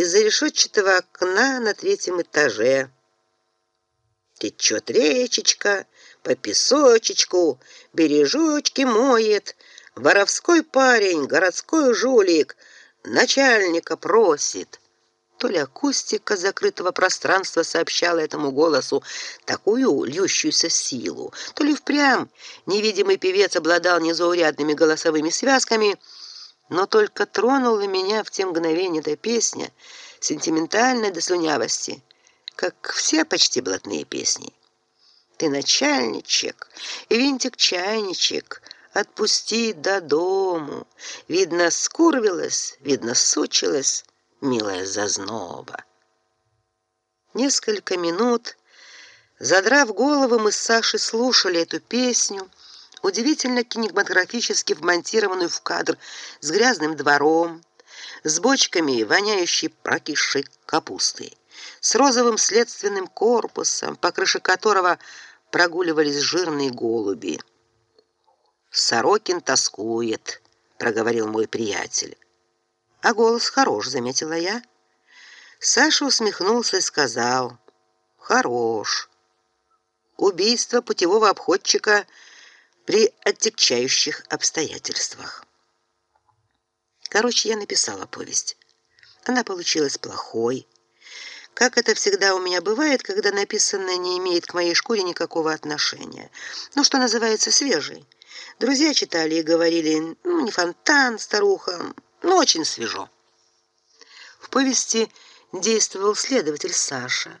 из-за решетчатого окна на третьем этаже. Течет речечка по песочечку, бережочки моет. Воровской парень, городской жулик, начальника просит. То ли акустика закрытого пространства сообщала этому голосу такую льющуюся силу, то ли впрямь невидимый певец обладал незаурядными голосовыми связками, но только тронула меня в те мгновения эта песня, сентиментальная до слюнявости, как все почти блатные песни. Ты начальничек, и винтик чайничек, отпусти до дому. Видно, скурвилась, видно, сучилась, милая зазноба. Несколько минут, задрав головы, мы с Сашей слушали эту песню, удивительно кинематографически вмонтированную в кадр с грязным двором, с бочками воняющей прокисшей капусты, с розовым следственным корпусом, по крыше которого прогуливались жирные голуби. Сорокин тоскует, проговорил мой приятель. А голос хорош, заметила я. Саша усмехнулся и сказал: "Хорош. Убийство путевого обходчика при оттекчающих обстоятельствах". Короче, я написала повесть. Она получилась плохой. Как это всегда у меня бывает, когда написанное не имеет к моей шкуре никакого отношения. Ну, что называется, свежей. Друзья читали и говорили: "Ну, не фонтан, старуха, но очень свежо". В повести действовал следователь Саша.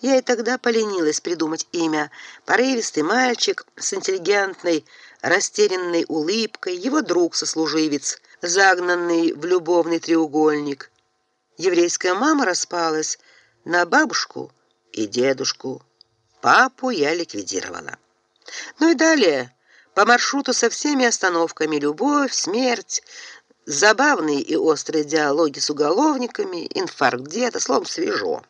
Я и тогда поленилась придумать имя. Порывистый мальчик с интеллигентной, растерянной улыбкой, его друг-сослуживец, загнанный в любовный треугольник. Еврейская мама распалась на бабушку и дедушку. Папу я ликвидировала. Ну и далее по маршруту со всеми остановками любовь, смерть, забавные и острые диалоги с уголовниками, инфаркт где-то, словом, свежо.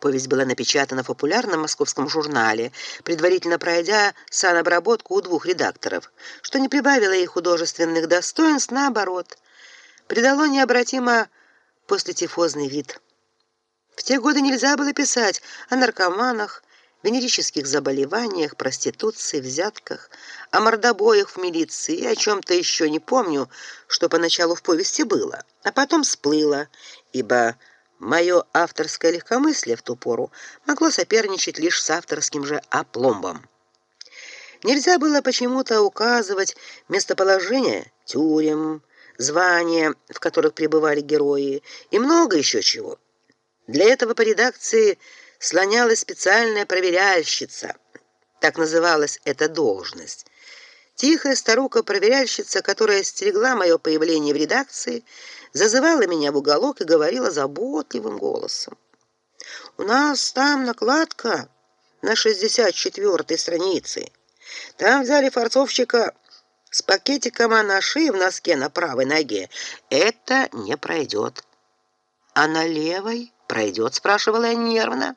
Повесть была напечатана в популярном московском журнале, предварительно пройдя санобработку у двух редакторов, что не прибавило ей художественных достоинств, наоборот, придало необратимо послетифозный вид. В те годы нельзя было писать о наркоманах, венерических заболеваниях, проституции, взятках, о мордобоях в милиции и о чем то еще не помню, что поначалу в повести было, а потом всплыло, ибо Мое авторское легкомыслие в ту пору могло соперничать лишь с авторским же опломбом. Нельзя было почему-то указывать местоположение тюрем, звания, в которых пребывали герои, и много еще чего. Для этого по редакции слонялась специальная проверяльщица. Так называлась эта должность. Тихая старуха-проверяльщица, которая стерегла мое появление в редакции, зазывала меня в уголок и говорила заботливым голосом: "У нас там накладка на 64-й странице. Там взяли форцовщика с пакетиком анаши в носке на правой ноге. Это не пройдет. А на левой пройдет, спрашивала я нервно.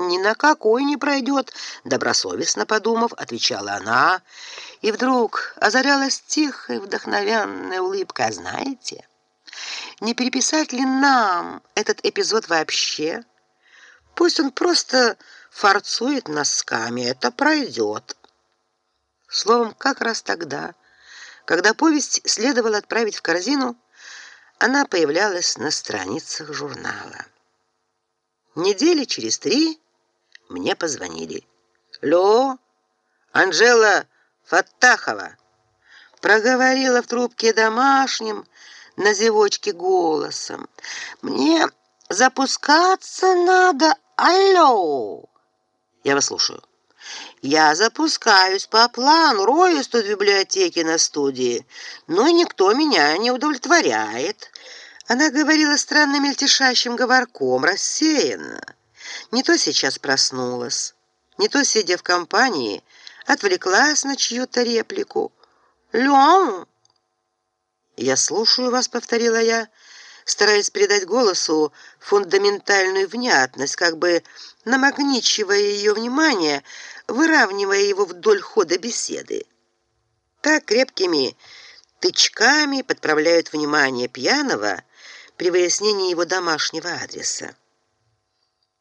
Ни на какой не пройдет, добросовестно подумав, отвечала она, и вдруг озарялась тихой, вдохновенной улыбкой, «А знаете, не переписать ли нам этот эпизод вообще? Пусть он просто форцует носками, это пройдет. Словом, как раз тогда, когда повесть следовало отправить в корзину, она появлялась на страницах журнала. Недели через три мне позвонили. Ло, Анжела Фаттахова проговорила в трубке домашним на зевочке голосом. Мне запускаться надо. Алло. Я вас слушаю. Я запускаюсь по плану, роюсь тут в библиотеке на студии, но никто меня не удовлетворяет. Она говорила странным мельтешащим говорком, рассеянно. Не то сейчас проснулась, не то сидя в компании, отвлеклась на чью-то реплику. "Лём, я слушаю вас, повторила я, стараясь придать голосу фундаментальную внятность, как бы намагничивая ее внимание, выравнивая его вдоль хода беседы. Так крепкими тычками подправляют внимание пьяного при выяснении его домашнего адреса.